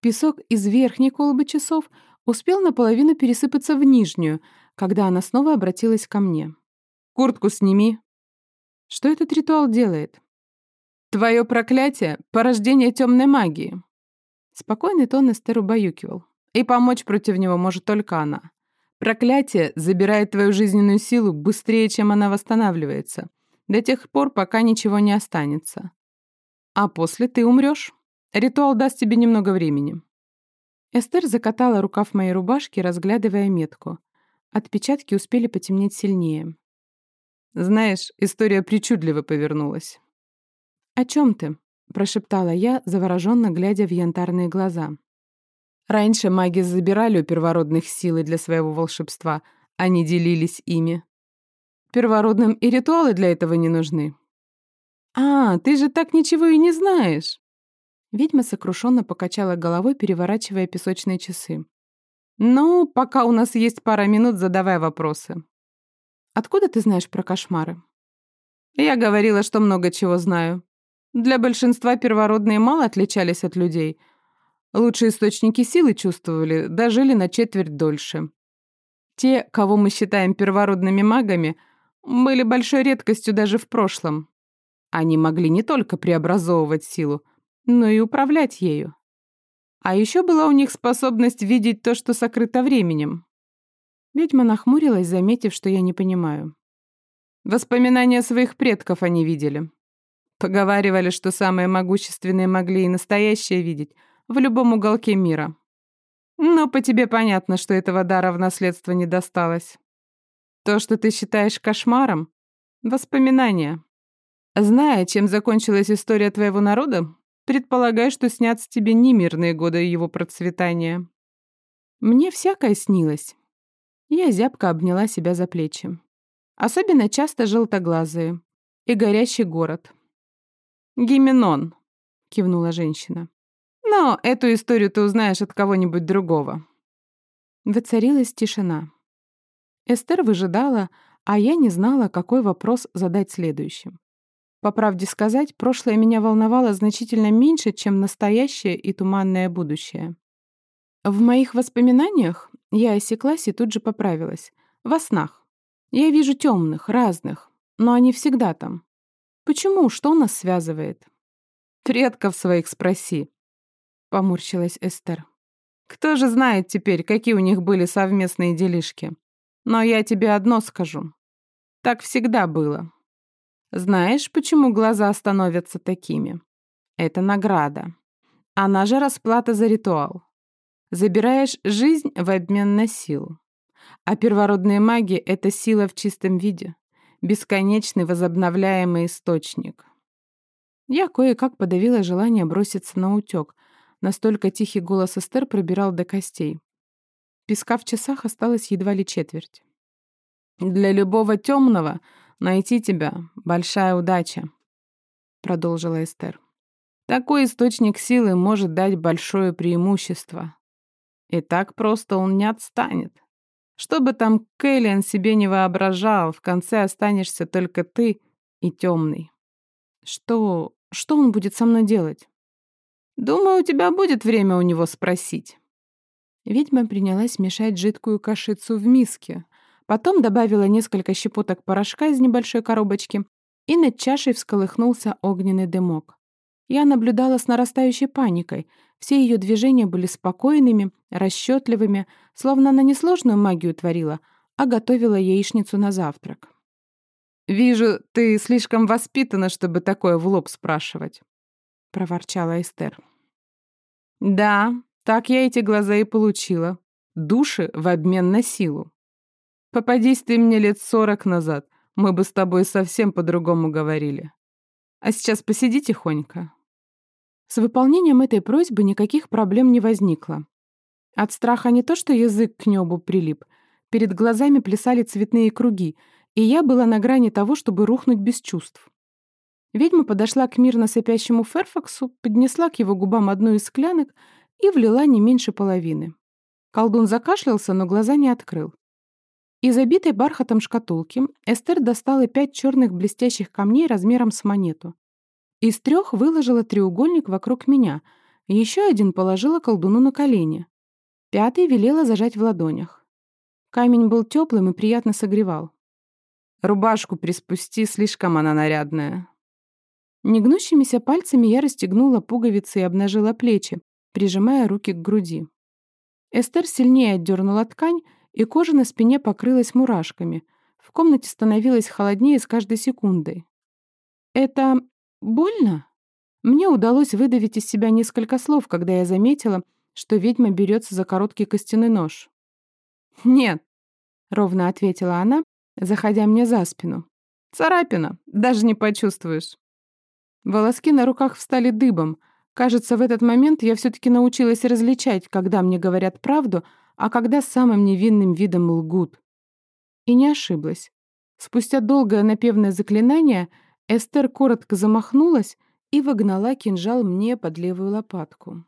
Песок из верхней колбы часов успел наполовину пересыпаться в нижнюю, когда она снова обратилась ко мне. «Куртку сними». «Что этот ритуал делает?» «Твое проклятие — порождение темной магии». Спокойный тон Эстер убаюкивал. «И помочь против него может только она. Проклятие забирает твою жизненную силу быстрее, чем она восстанавливается, до тех пор, пока ничего не останется. А после ты умрешь. Ритуал даст тебе немного времени». Эстер закатала рукав моей рубашки, разглядывая метку. Отпечатки успели потемнеть сильнее. «Знаешь, история причудливо повернулась». «О чем ты?» — прошептала я, завороженно глядя в янтарные глаза. «Раньше маги забирали у первородных силы для своего волшебства, они делились ими. Первородным и ритуалы для этого не нужны». «А, ты же так ничего и не знаешь!» Ведьма сокрушенно покачала головой, переворачивая песочные часы. «Ну, пока у нас есть пара минут, задавай вопросы». «Откуда ты знаешь про кошмары?» «Я говорила, что много чего знаю. Для большинства первородные мало отличались от людей. Лучшие источники силы чувствовали, дожили на четверть дольше. Те, кого мы считаем первородными магами, были большой редкостью даже в прошлом. Они могли не только преобразовывать силу, но и управлять ею. А еще была у них способность видеть то, что сокрыто временем. Ведьма нахмурилась, заметив, что я не понимаю. Воспоминания своих предков они видели. Поговаривали, что самые могущественные могли и настоящее видеть в любом уголке мира. Но по тебе понятно, что этого дара в наследство не досталось. То, что ты считаешь кошмаром — воспоминания. Зная, чем закончилась история твоего народа, Предполагаю, что снятся тебе не мирные годы его процветания. Мне всякое снилось. Я зябко обняла себя за плечи. Особенно часто желтоглазые. И горящий город. «Гименон», — кивнула женщина. «Но эту историю ты узнаешь от кого-нибудь другого». Воцарилась тишина. Эстер выжидала, а я не знала, какой вопрос задать следующим. По правде сказать, прошлое меня волновало значительно меньше, чем настоящее и туманное будущее. В моих воспоминаниях я осеклась и тут же поправилась. Во снах. Я вижу темных, разных, но они всегда там. Почему? Что нас связывает? Предков своих спроси, поморщилась Эстер. Кто же знает теперь, какие у них были совместные делишки? Но я тебе одно скажу. Так всегда было. Знаешь, почему глаза становятся такими? Это награда. Она же расплата за ритуал. Забираешь жизнь в обмен на силу. А первородные маги — это сила в чистом виде. Бесконечный возобновляемый источник. Я кое-как подавила желание броситься на утёк. Настолько тихий голос Эстер пробирал до костей. Песка в часах осталось едва ли четверть. Для любого темного Найти тебя — большая удача», — продолжила Эстер. «Такой источник силы может дать большое преимущество. И так просто он не отстанет. Что бы там Кэллиан себе не воображал, в конце останешься только ты и темный. Что... что он будет со мной делать? Думаю, у тебя будет время у него спросить. Ведьма принялась мешать жидкую кашицу в миске, Потом добавила несколько щепоток порошка из небольшой коробочки, и над чашей всколыхнулся огненный дымок. Я наблюдала с нарастающей паникой. Все ее движения были спокойными, расчетливыми, словно она не сложную магию творила, а готовила яичницу на завтрак. «Вижу, ты слишком воспитана, чтобы такое в лоб спрашивать», — проворчала Эстер. «Да, так я эти глаза и получила. Души в обмен на силу. Попадись ты мне лет сорок назад, мы бы с тобой совсем по-другому говорили. А сейчас посиди тихонько». С выполнением этой просьбы никаких проблем не возникло. От страха не то, что язык к небу прилип, перед глазами плясали цветные круги, и я была на грани того, чтобы рухнуть без чувств. Ведьма подошла к мирно сопящему Ферфаксу, поднесла к его губам одну из склянок и влила не меньше половины. Колдун закашлялся, но глаза не открыл. Из обитой бархатом шкатулки Эстер достала пять черных блестящих камней размером с монету. Из трех выложила треугольник вокруг меня, еще один положила колдуну на колени. Пятый велела зажать в ладонях. Камень был теплым и приятно согревал. «Рубашку приспусти, слишком она нарядная», Негнущимися пальцами я расстегнула пуговицы и обнажила плечи, прижимая руки к груди. Эстер сильнее отдернула ткань, и кожа на спине покрылась мурашками. В комнате становилось холоднее с каждой секундой. «Это больно?» Мне удалось выдавить из себя несколько слов, когда я заметила, что ведьма берется за короткий костяной нож. «Нет», — ровно ответила она, заходя мне за спину. «Царапина, даже не почувствуешь». Волоски на руках встали дыбом. Кажется, в этот момент я все-таки научилась различать, когда мне говорят правду, а когда самым невинным видом лгут. И не ошиблась. Спустя долгое напевное заклинание Эстер коротко замахнулась и вогнала кинжал мне под левую лопатку.